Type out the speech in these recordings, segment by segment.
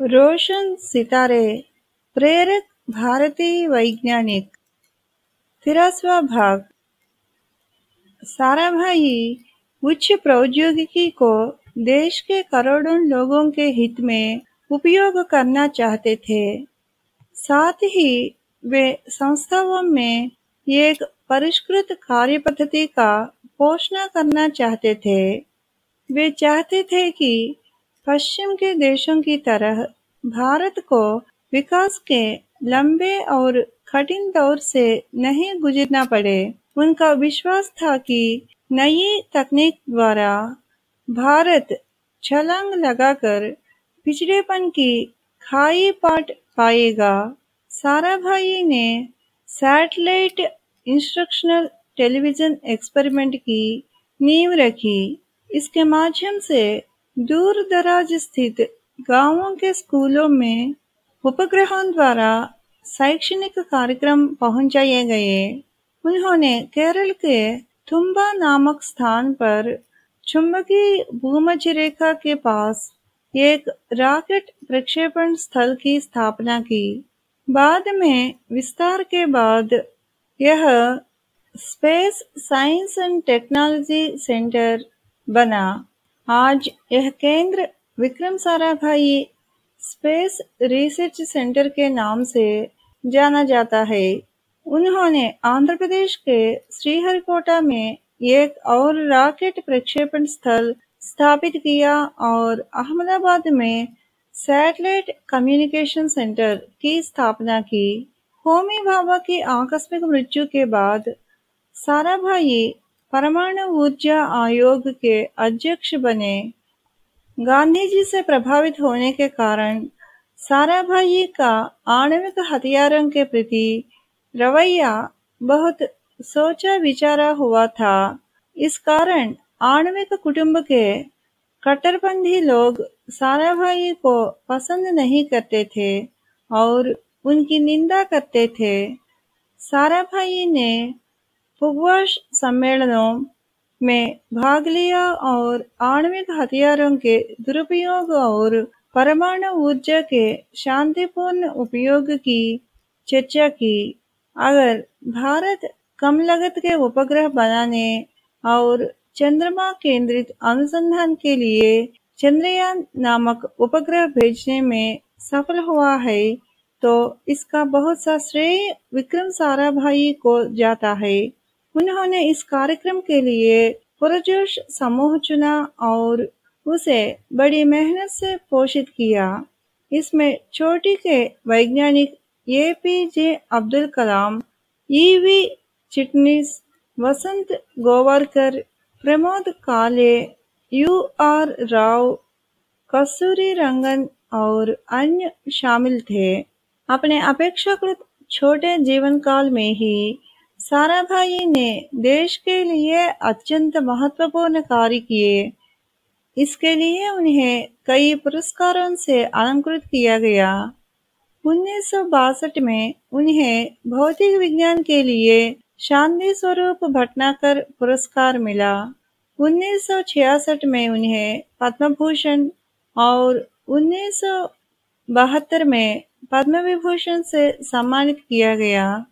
रोशन सितारे, प्रेरक भारतीय वैज्ञानिक, तिरसवा भाग। साराभाई उच्च प्रौद्योगिकी को देश के करोड़ों लोगों के हित में उपयोग करना चाहते थे। साथ ही वे संस्थाओं में एक परिष्कृत कार्य पद्धति का पोषण करना चाहते थे। वे चाहते थे कि पश्चिम के देशों की तरह भारत को विकास के लंबे और कठिन दौर से नहीं गुजरना पड़े। उनका विश्वास था कि नई तकनीक द्वारा भारत छलांग लगाकर पिछड़ेपन की खाई पाट पाएगा। साराभाई ने सैटेलाइट इंस्ट्रक्शनल टेलीविज़न एक्सपेरिमेंट की नींव रखी। इसके माध्यम से दूर दराज स्थित गाँवों के स्कूलों में उपग्रहों द्वारा शैक्षणिक कार्यक्रम पहुँचाए गए। उन्होंने केरल के तुम्बा नामक स्थान पर चुंबकीय भूमध्य रेखा के पास एक रॉकेट प्रक्षेपण स्थल की स्थापना की। बाद में विस्तार के बाद यह space science and technology centre बना। आज यह केंद्र Vikram Sarabhai space research centre के नाम से जाना जाता है। उन्होंने आंध्र प्रदेश के श्रीहरिकोटा में एक और रॉकेट प्रक्षेपण स्थल स्थापित किया और अहमदाबाद में सैटेलाइट कम्युनिकेशन सेंटर की स्थापना की। होमी भाभा की आकस्मिक मृत्यु के बाद साराभाई परमाणु ऊर्जा आयोग के अध्यक्ष बने। गांधी जी से प्रभावित होने के कारण साराभाई का आणविक हथियारों के प्रति रवैया बहुत सोचा विचारा हुआ था। इस कारण आणविक कुटुंब के कट्टरपंथी लोग साराभाई को पसंद नहीं करते थे और उनकी निंदा करते थे। साराभाई ने उपवास सम्मेलनों में भाग लिया और आणविक हथियारों के दुरुपयोग और परमाणु ऊर्जा के शांतिपूर्ण उपयोग की चर्चा की। अगर भारत कम लागत के उपग्रह बनाने और चंद्रमा केंद्रित अनुसंधान के लिए चंद्रयान नामक उपग्रह भेजने में सफल हुआ है तो इसका बहुत सा श्रेय विक्रम साराभाई को जाता है। उन्होंने इस कार्यक्रम के लिए पुरजोश समूह चुना और उसे बड़ी मेहनत से पोषित किया। इसमें छोटी के वैज्ञानिक A P J Abdul Kalam E V Chitnis, Vasant Gowarikar, Pramod Kale, U R Rao, Kasturi Rangan और अन्य शामिल थे। अपने अपेक्षाकृत छोटे जीवन काल में ही साराभाई ने देश के लिए अत्यंत महत्वपूर्ण कार्य किए। इसके लिए उन्हें कई पुरस्कारों से अलंकृत किया गया। उन्नीस सौ बासठ में उन्हें भौतिक विज्ञान के लिए शांति स्वरूप भटनाकर पुरस्कार मिला। उन्नीस सौ छियासठ में उन्हें पद्म भूषण और उन्नीस सौ बहत्तर में पद्म विभूषण से सम्मानित किया गया।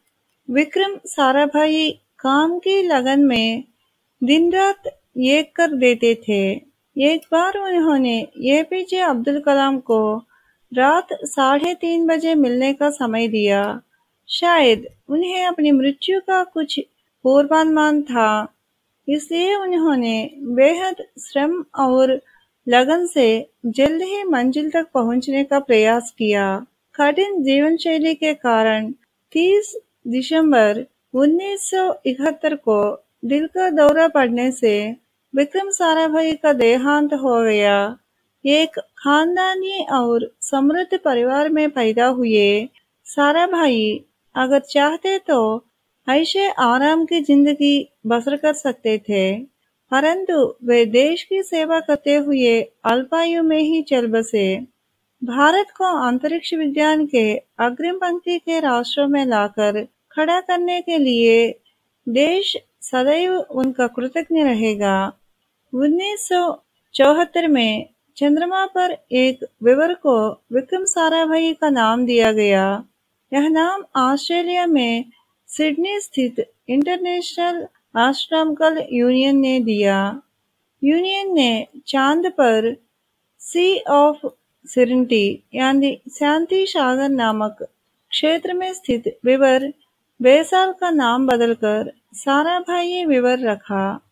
विक्रम साराभाई काम की लगन में दिन रात एक कर देते थे। एक बार उन्होंने एपीजे अब्दुल कलाम को रात साढ़े तीन बजे मिलने का समय दिया। शायद उन्हें अपनी मृत्यु का कुछ पूर्वानुमान था, इसलिए उन्होंने बेहद श्रम और लगन से जल्द ही मंजिल तक पहुँचने का प्रयास किया। कठिन जीवन शैली के कारण 30 दिसंबर 1971 को दिल का दौरा पड़ने से विक्रम साराभाई का देहांत हो गया। एक खानदानी और समृद्ध परिवार में पैदा हुए साराभाई अगर चाहते तो ऐसे आराम की ज़िंदगी बसर कर सकते थे, परंतु वे देश की सेवा करते हुए अल्पायु में ही चल बसे। भारत को अंतरिक्ष विज्ञान के अग्रिम पंक्ति के राष्ट्रों में लाकर खड़ा करने के लिए देश सदैव उनका कृतज्ञ रहेगा। उन्नीस में चंद्रमा पर एक विवर को विक्रम साराभाई का नाम दिया गया। यह नाम ऑस्ट्रेलिया में सिडनी स्थित इंटरनेशनल एस्ट्रोनॉमिकल यूनियन ने दिया। यूनियन ने चाँद पर सी ऑफ़ सिरंटी यानी शांति सागर नामक क्षेत्र में स्थित विवर बेसाल का नाम बदलकर सारा भाई विवर रखा।